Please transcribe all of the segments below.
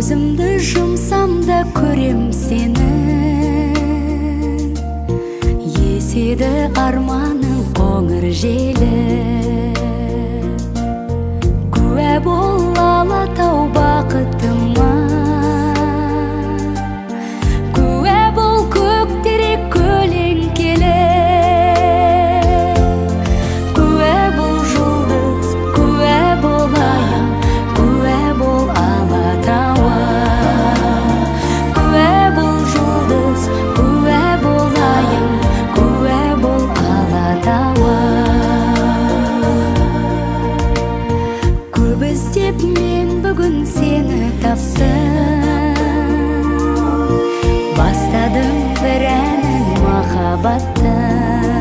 көзімді жұмсам да көрем сені еседі арманы бастадым бір әнін махаббаттың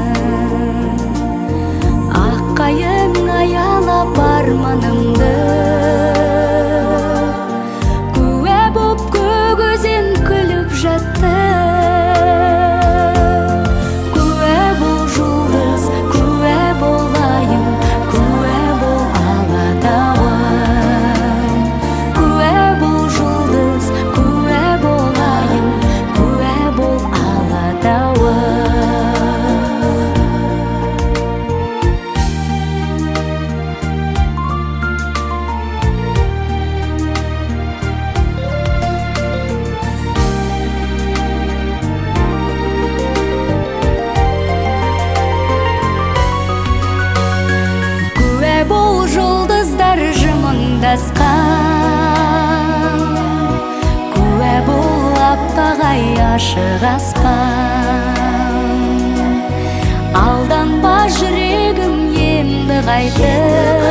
адасқан куә бұл аппағай ашық аспан алданба жүрегім енді қайтып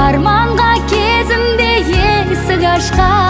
арманға кезімде есік ашқан